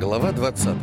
Глава 20.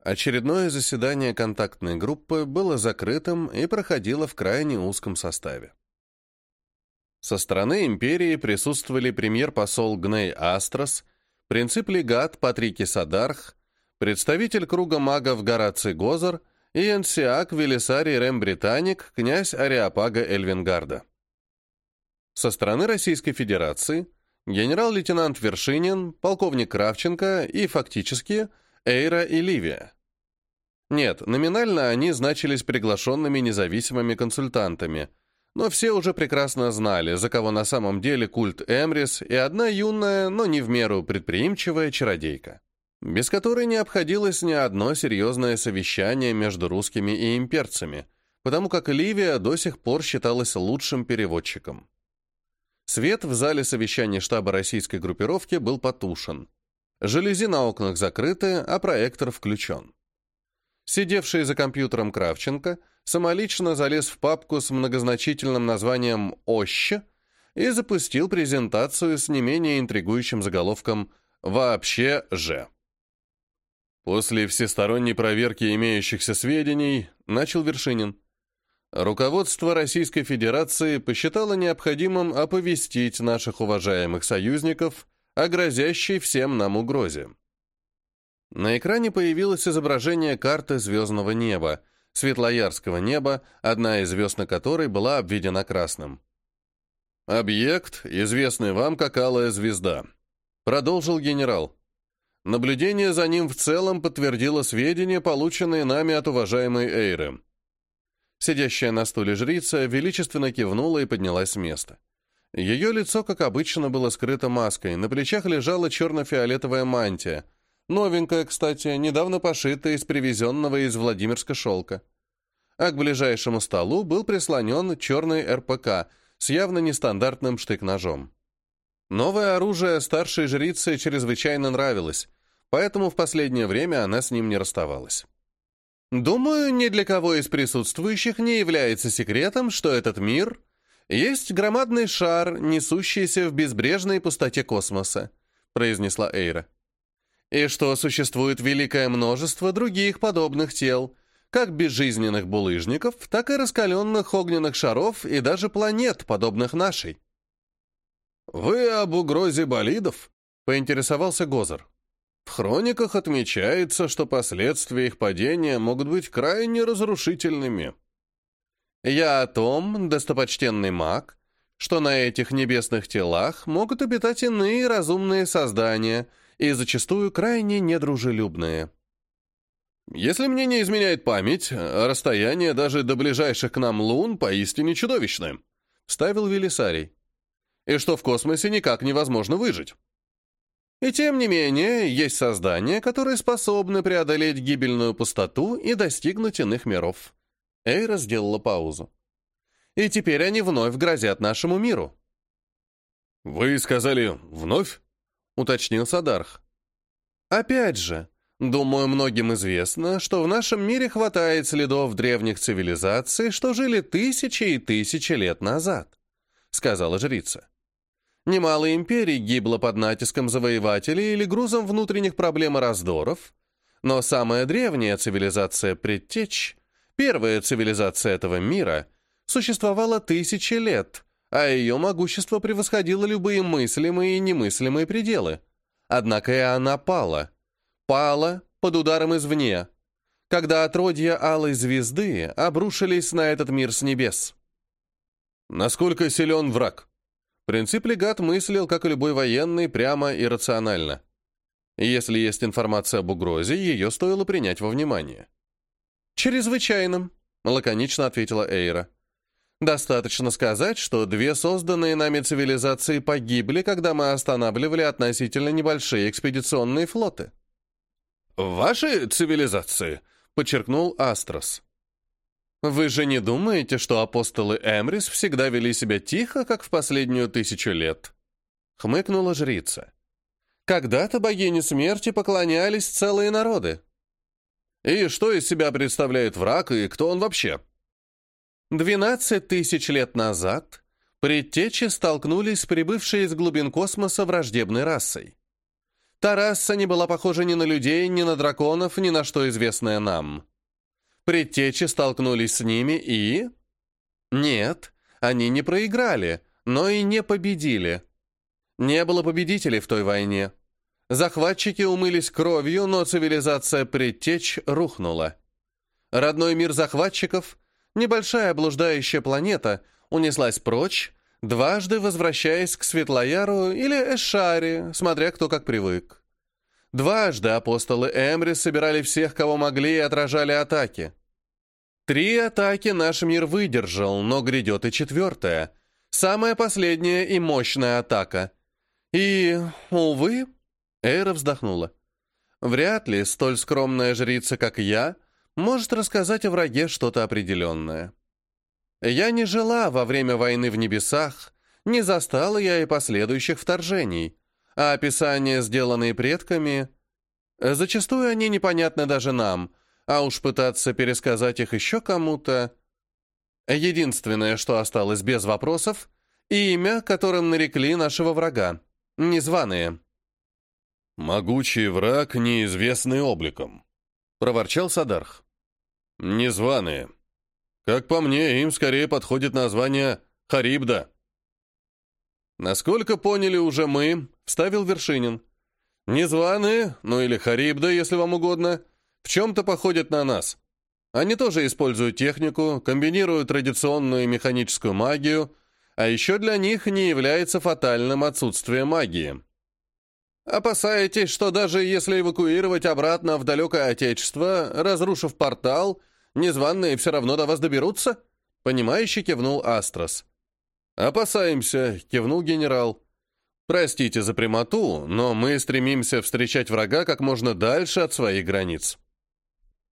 Очередное заседание контактной группы было закрытым и проходило в крайне узком составе. Со стороны империи присутствовали премьер-посол Гней Астрос, принцип-легат Патрики Садарх, представитель круга магов Гораций Гозар и энсиак Велисарий Рембританик, князь Ариапага Эльвингарда. Со стороны Российской Федерации генерал-лейтенант Вершинин, полковник Кравченко и, фактически, Эйра и Ливия. Нет, номинально они значились приглашенными независимыми консультантами, но все уже прекрасно знали, за кого на самом деле культ Эмрис и одна юная, но не в меру предприимчивая чародейка, без которой не обходилось ни одно серьезное совещание между русскими и имперцами, потому как Ливия до сих пор считалась лучшим переводчиком. Свет в зале совещания штаба российской группировки был потушен. Жалюзи на окнах закрыты, а проектор включен. Сидевший за компьютером Кравченко самолично залез в папку с многозначительным названием «Оща» и запустил презентацию с не менее интригующим заголовком «Вообще же». После всесторонней проверки имеющихся сведений начал Вершинин. Руководство Российской Федерации посчитало необходимым оповестить наших уважаемых союзников о грозящей всем нам угрозе. На экране появилось изображение карты звездного неба, светлоярского неба, одна из звезд на которой была обведена красным. «Объект, известный вам как Алая звезда», — продолжил генерал. Наблюдение за ним в целом подтвердило сведения, полученные нами от уважаемой Эйры. Сидящая на стуле жрица величественно кивнула и поднялась с места. Ее лицо, как обычно, было скрыто маской, на плечах лежала черно-фиолетовая мантия. Новенькая, кстати, недавно пошитая из привезенного из Владимирска шелка. А к ближайшему столу был прислонен черный РПК с явно нестандартным штык-ножом. Новое оружие старшей жрице чрезвычайно нравилось, поэтому в последнее время она с ним не расставалась. Думаю, ни для кого из присутствующих не является секретом, что этот мир есть громадный шар, несущийся в безбрежной пустоте космоса, произнесла Эйра. И что существует великое множество других подобных тел, как безжизненных булыжников, так и раскаленных огненных шаров и даже планет, подобных нашей. «Вы об угрозе болидов?» — поинтересовался Гозер. В хрониках отмечается, что последствия их падения могут быть крайне разрушительными. Я о том, достопочтенный маг, что на этих небесных телах могут обитать иные разумные создания и зачастую крайне недружелюбные. Если мне не изменяет память, расстояние даже до ближайших к нам лун поистине чудовищное, ставил Велисарий. И что в космосе никак невозможно выжить. И тем не менее, есть создания, которые способны преодолеть гибельную пустоту и достигнуть иных миров. Эйра сделала паузу. И теперь они вновь грозят нашему миру. «Вы сказали «вновь»?» — уточнил Садарх. «Опять же, думаю, многим известно, что в нашем мире хватает следов древних цивилизаций, что жили тысячи и тысячи лет назад», — сказала жрица. Немало империй гибло под натиском завоевателей или грузом внутренних проблем и раздоров, но самая древняя цивилизация предтеч, первая цивилизация этого мира, существовала тысячи лет, а ее могущество превосходило любые мыслимые и немыслимые пределы. Однако и она пала. Пала под ударом извне, когда отродья Алой Звезды обрушились на этот мир с небес. Насколько силен враг? Принцип легат мыслил, как и любой военный, прямо и рационально. Если есть информация об угрозе, ее стоило принять во внимание. «Чрезвычайным», — лаконично ответила Эйра. «Достаточно сказать, что две созданные нами цивилизации погибли, когда мы останавливали относительно небольшие экспедиционные флоты». «Ваши цивилизации», — подчеркнул Астрос. Вы же не думаете, что апостолы Эмрис всегда вели себя тихо, как в последнюю тысячу лет? Хмыкнула жрица. Когда-то богине смерти поклонялись целые народы. И что из себя представляет враг, и кто он вообще? Двенадцать тысяч лет назад Предтечи столкнулись с прибывшей из глубин космоса враждебной расой. Та раса не была похожа ни на людей, ни на драконов, ни на что известное нам. Предтечи столкнулись с ними и... Нет, они не проиграли, но и не победили. Не было победителей в той войне. Захватчики умылись кровью, но цивилизация предтеч рухнула. Родной мир захватчиков, небольшая блуждающая планета, унеслась прочь, дважды возвращаясь к Светлояру или Эшаре, смотря кто как привык. Дважды апостолы Эмри собирали всех, кого могли, и отражали атаки. Три атаки наш мир выдержал, но грядет и четвертая. Самая последняя и мощная атака. И, увы, Эйра вздохнула. Вряд ли столь скромная жрица, как я, может рассказать о враге что-то определенное. Я не жила во время войны в небесах, не застала я и последующих вторжений, а описания, сделанные предками, зачастую они непонятны даже нам, а уж пытаться пересказать их еще кому-то... Единственное, что осталось без вопросов, имя, которым нарекли нашего врага. Незваные. «Могучий враг, неизвестный обликом», — проворчал Садарх. «Незваные. Как по мне, им скорее подходит название Харибда». «Насколько поняли уже мы», — вставил Вершинин. «Незваные, ну или Харибда, если вам угодно, в чем-то походят на нас. Они тоже используют технику, комбинируют традиционную механическую магию, а еще для них не является фатальным отсутствие магии». Опасаетесь, что даже если эвакуировать обратно в далекое отечество, разрушив портал, незваные все равно до вас доберутся?» Понимающе кивнул Астрос. «Опасаемся», — кивнул генерал. «Простите за прямоту, но мы стремимся встречать врага как можно дальше от своих границ».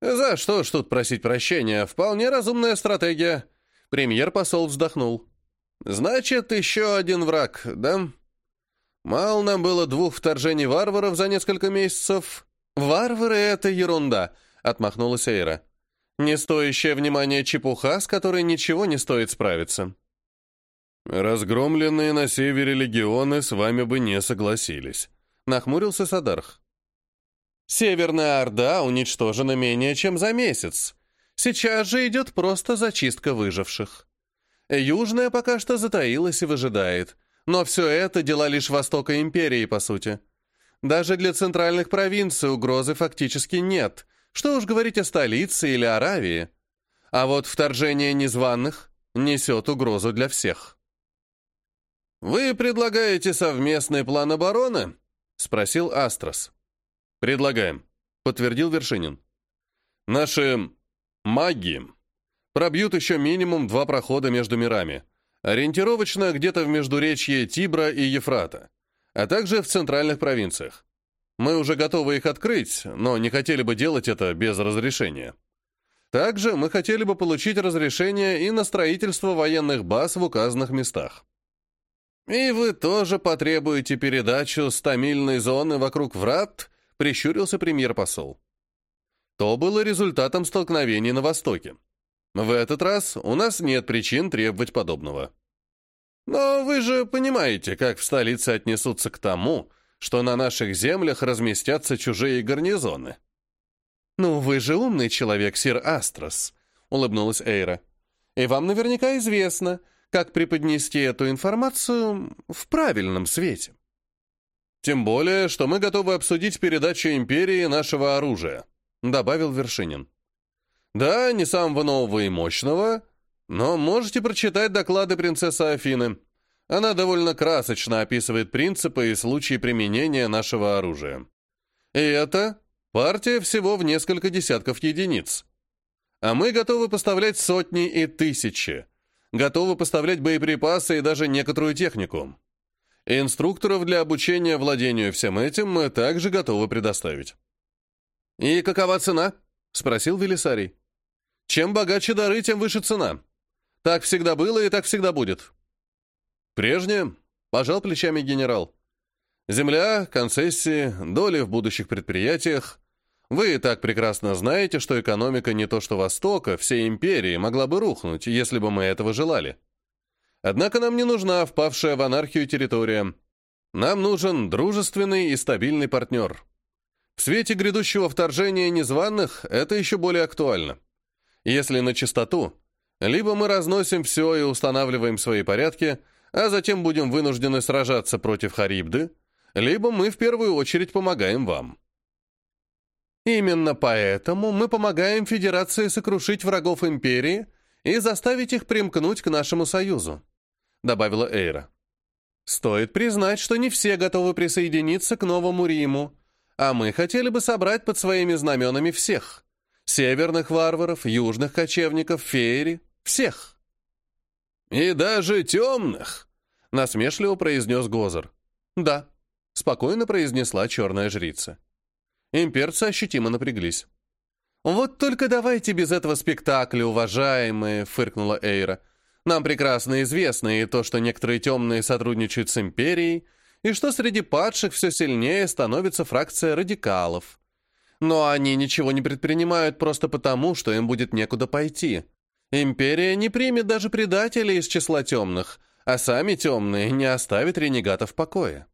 «За что ж тут просить прощения? Вполне разумная стратегия». Премьер-посол вздохнул. «Значит, еще один враг, да?» Мало нам было двух вторжений варваров за несколько месяцев. Варвары — это ерунда, — отмахнулась Эйра. Не стоящая внимания чепуха, с которой ничего не стоит справиться. «Разгромленные на севере легионы с вами бы не согласились», — нахмурился Садарх. «Северная Орда уничтожена менее чем за месяц. Сейчас же идет просто зачистка выживших. Южная пока что затаилась и выжидает. Но все это дела лишь Востока империи, по сути. Даже для центральных провинций угрозы фактически нет. Что уж говорить о столице или Аравии. А вот вторжение незваных несет угрозу для всех. «Вы предлагаете совместный план обороны?» — спросил Астрос. «Предлагаем», — подтвердил Вершинин. «Наши маги пробьют еще минимум два прохода между мирами. Ориентировочно где-то в междуречье Тибра и Ефрата, а также в центральных провинциях. Мы уже готовы их открыть, но не хотели бы делать это без разрешения. Также мы хотели бы получить разрешение и на строительство военных баз в указанных местах. «И вы тоже потребуете передачу 100-мильной зоны вокруг врат?» — прищурился премьер-посол. То было результатом столкновений на Востоке. В этот раз у нас нет причин требовать подобного. Но вы же понимаете, как в столице отнесутся к тому, что на наших землях разместятся чужие гарнизоны. «Ну, вы же умный человек, сир Астрос», — улыбнулась Эйра. «И вам наверняка известно, как преподнести эту информацию в правильном свете». «Тем более, что мы готовы обсудить передачу Империи нашего оружия», — добавил Вершинин. Да, не самого нового и мощного, но можете прочитать доклады принцессы Афины. Она довольно красочно описывает принципы и случаи применения нашего оружия. И это партия всего в несколько десятков единиц. А мы готовы поставлять сотни и тысячи. Готовы поставлять боеприпасы и даже некоторую технику. Инструкторов для обучения владению всем этим мы также готовы предоставить. «И какова цена?» — спросил Велисарий. Чем богаче дары, тем выше цена. Так всегда было и так всегда будет. Прежнее, пожал плечами генерал. Земля, концессии, доли в будущих предприятиях. Вы и так прекрасно знаете, что экономика не то что Востока, всей империи могла бы рухнуть, если бы мы этого желали. Однако нам не нужна впавшая в анархию территория. Нам нужен дружественный и стабильный партнер. В свете грядущего вторжения незваных это еще более актуально. Если на чистоту, либо мы разносим все и устанавливаем свои порядки, а затем будем вынуждены сражаться против Харибды, либо мы в первую очередь помогаем вам. Именно поэтому мы помогаем Федерации сокрушить врагов Империи и заставить их примкнуть к нашему союзу», — добавила Эйра. «Стоит признать, что не все готовы присоединиться к новому Риму, а мы хотели бы собрать под своими знаменами всех. Северных варваров, южных кочевников, феери, всех». «И даже темных», — насмешливо произнес Гозер. «Да», — спокойно произнесла черная жрица. Имперцы ощутимо напряглись. «Вот только давайте без этого спектакля, уважаемые», — фыркнула Эйра. «Нам прекрасно известно и то, что некоторые темные сотрудничают с Империей, и что среди падших все сильнее становится фракция радикалов. Но они ничего не предпринимают просто потому, что им будет некуда пойти. Империя не примет даже предателей из числа темных, а сами темные не оставят ренегатов в покое».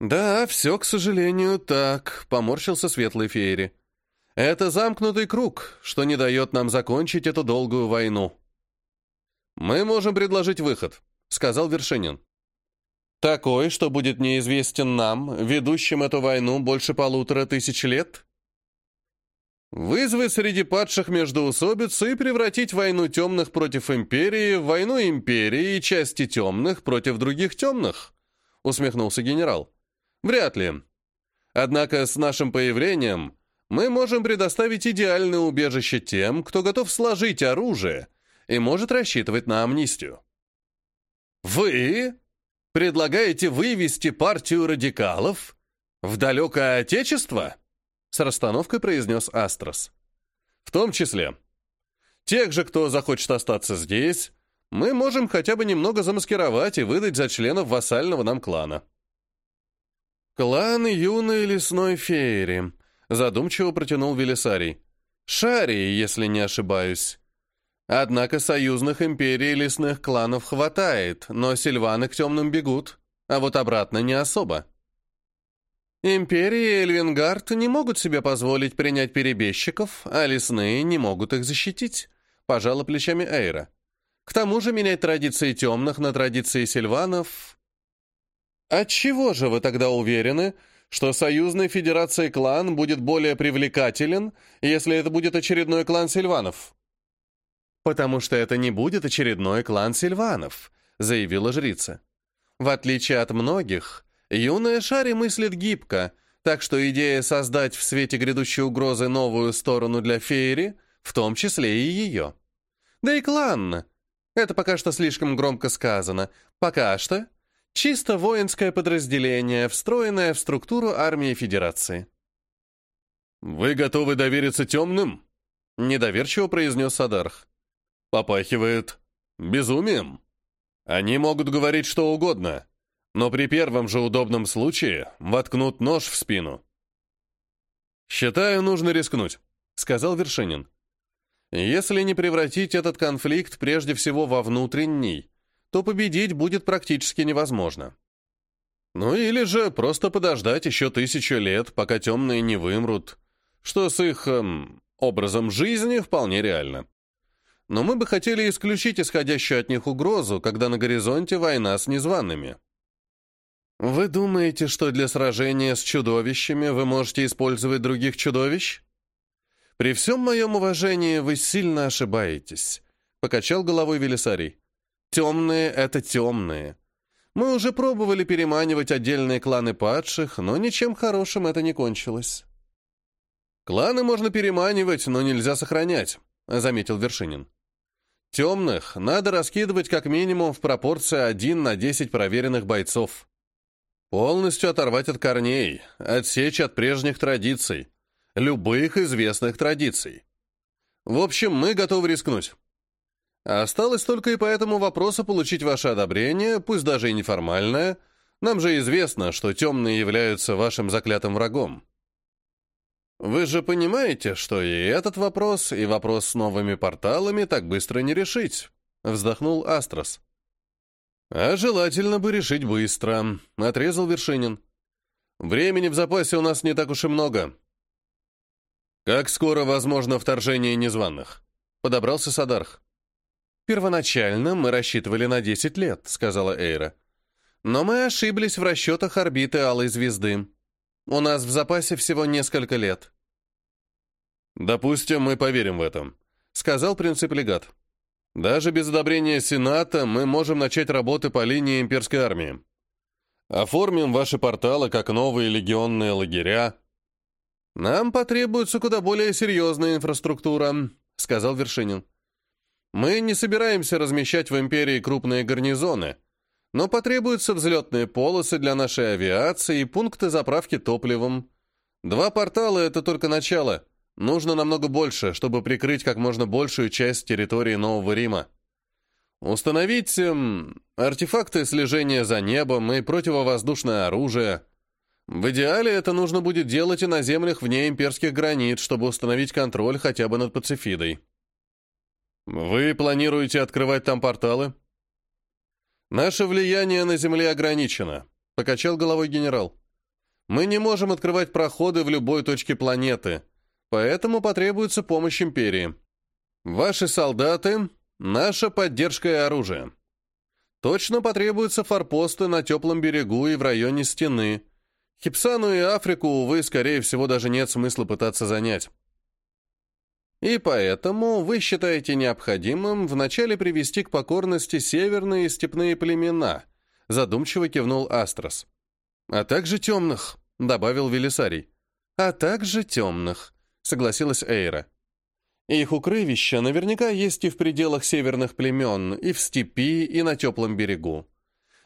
«Да, все, к сожалению, так», — поморщился светлый феери. «Это замкнутый круг, что не дает нам закончить эту долгую войну». «Мы можем предложить выход», — сказал Вершинин. «Такой, что будет неизвестен нам, ведущим эту войну больше полутора тысяч лет?» «Вызвать среди падших междоусобицу и превратить войну темных против империи в войну империи и части темных против других темных», — усмехнулся генерал. Вряд ли. Однако с нашим появлением мы можем предоставить идеальное убежище тем, кто готов сложить оружие и может рассчитывать на амнистию. Вы предлагаете вывести партию радикалов в далекое отечество? С расстановкой произнес Астрос. В том числе. Тех же, кто захочет остаться здесь, мы можем хотя бы немного замаскировать и выдать за членов вассального нам клана. «Клан юной лесной феери», — задумчиво протянул Велисарий. «Шарии, если не ошибаюсь. Однако союзных империй лесных кланов хватает, но сильваны к темным бегут, а вот обратно не особо». Империи Эльвингард не могут себе позволить принять перебежчиков, а лесные не могут их защитить, пожала плечами Эйра. К тому же менять традиции темных на традиции сильванов Отчего же вы тогда уверены, что союзной федерации клан будет более привлекателен, если это будет очередной клан Сильванов? Потому что это не будет очередной клан Сильванов, заявила жрица. В отличие от многих, юная Шари мыслит гибко, так что идея создать в свете грядущей угрозы новую сторону для Фейри, в том числе и ее. Да и клан. Это пока что слишком громко сказано. Пока что Чисто воинское подразделение, встроенное в структуру армии Федерации. «Вы готовы довериться темным?» — недоверчиво произнес Садарх. «Попахивает безумием. Они могут говорить что угодно, но при первом же удобном случае воткнут нож в спину». «Считаю, нужно рискнуть», — сказал Вершинин. «Если не превратить этот конфликт прежде всего во внутренний, то победить будет практически невозможно. Ну или же просто подождать еще тысячу лет, пока темные не вымрут, что с их эм, образом жизни вполне реально. Но мы бы хотели исключить исходящую от них угрозу, когда на горизонте война с незваными. Вы думаете, что для сражения с чудовищами вы можете использовать других чудовищ? При всем моем уважении вы сильно ошибаетесь, покачал головой Велисарий. Темные — это темные. Мы уже пробовали переманивать отдельные кланы падших, но ничем хорошим это не кончилось. «Кланы можно переманивать, но нельзя сохранять», — заметил Вершинин. «Темных надо раскидывать как минимум в пропорции 1 на 10 проверенных бойцов. Полностью оторвать от корней, отсечь от прежних традиций, любых известных традиций. В общем, мы готовы рискнуть. Осталось только и по этому вопросу получить ваше одобрение, пусть даже и неформальное. Нам же известно, что темные являются вашим заклятым врагом. Вы же понимаете, что и этот вопрос, и вопрос с новыми порталами так быстро не решить, вздохнул Астрос. А желательно бы решить быстро, отрезал Вершинин. Времени в запасе у нас не так уж и много. Как скоро возможно вторжение незваных? Подобрался Садарх. Первоначально мы рассчитывали на 10 лет, сказала Эйра. Но мы ошиблись в расчетах орбиты Алой Звезды. У нас в запасе всего несколько лет. Допустим, мы поверим в этом, сказал принцип-легат. Даже без одобрения Сената мы можем начать работы по линии имперской армии. Оформим ваши порталы как новые легионные лагеря. Нам потребуется куда более серьезная инфраструктура, сказал Вершинин. Мы не собираемся размещать в империи крупные гарнизоны, но потребуются взлетные полосы для нашей авиации и пункты заправки топливом. Два портала — это только начало. Нужно намного больше, чтобы прикрыть как можно большую часть территории Нового Рима. Установить эм, артефакты слежения за небом и противовоздушное оружие. В идеале это нужно будет делать и на землях вне имперских границ, чтобы установить контроль хотя бы над Пацифидой. Вы планируете открывать там порталы? Наше влияние на Земле ограничено, покачал головой генерал. Мы не можем открывать проходы в любой точке планеты, Поэтому потребуется помощь империи. Ваши солдаты — наша поддержка и оружие. Точно потребуются форпосты на теплом берегу и в районе стены. Хипсану и Африку, увы, скорее всего, даже нет смысла пытаться занять. И поэтому вы считаете необходимым вначале привести к покорности северные степные племена, задумчиво кивнул Астрос. А также темных, добавил Велисарий. А также темных, согласилась Эйра. Их укрывища наверняка есть и в пределах северных племен, и в степи, и на теплом берегу.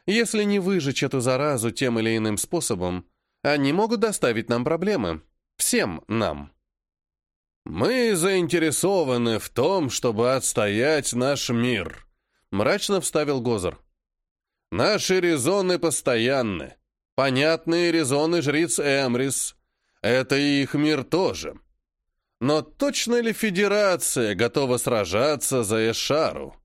Если не выжечь эту заразу тем или иным способом, они могут доставить нам проблемы. Всем нам. «Мы заинтересованы в том, чтобы отстоять наш мир», — мрачно вставил Гозер. «Наши резоны постоянны. Понятные резоны жриц Эмрис. Это и их мир тоже. Но точно ли Федерация готова сражаться за Эшару?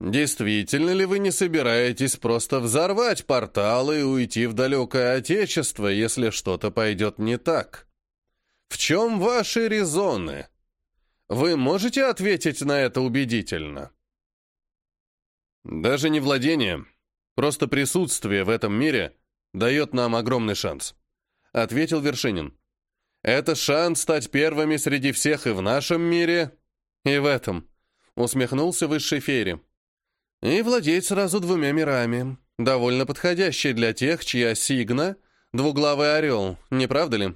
Действительно ли вы не собираетесь просто взорвать порталы и уйти в далекое Отечество, если что-то пойдет не так? В чем ваши резоны? Вы можете ответить на это убедительно? Даже не владение, просто присутствие в этом мире дает нам огромный шанс, ответил Вершинин. Это шанс стать первыми среди всех и в нашем мире, и в этом», — усмехнулся высший Фейри. «И владеть сразу двумя мирами. Довольно подходящий для тех, чья сигна — двуглавый орел, не правда ли?»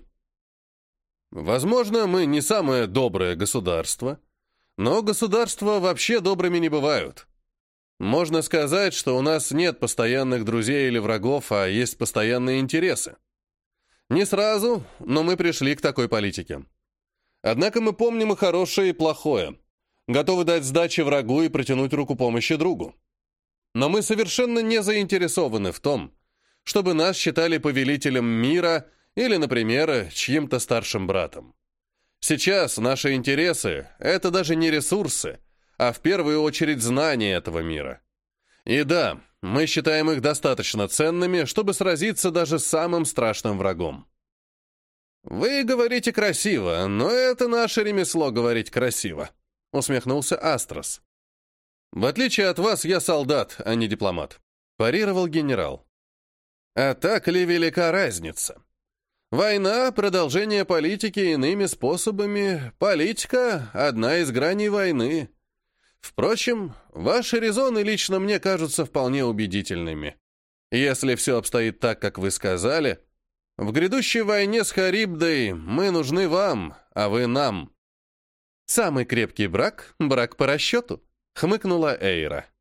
«Возможно, мы не самое доброе государство, но государства вообще добрыми не бывают. Можно сказать, что у нас нет постоянных друзей или врагов, а есть постоянные интересы. Не сразу, но мы пришли к такой политике. Однако мы помним и хорошее, и плохое. Готовы дать сдачи врагу и протянуть руку помощи другу. Но мы совершенно не заинтересованы в том, чтобы нас считали повелителем мира или, например, чьим-то старшим братом. Сейчас наши интересы — это даже не ресурсы, а в первую очередь знания этого мира. И да, мы считаем их достаточно ценными, чтобы сразиться даже с самым страшным врагом. «Вы говорите красиво, но это наше ремесло говорить красиво», — усмехнулся Астрос. «В отличие от вас, я солдат, а не дипломат», — парировал генерал. «А так ли велика разница? Война — продолжение политики иными способами, политика — одна из граней войны». Впрочем, ваши резоны лично мне кажутся вполне убедительными. Если все обстоит так, как вы сказали, в грядущей войне с Харибдой мы нужны вам, а вы нам. Самый крепкий брак — брак по расчету, хмыкнула Эйра.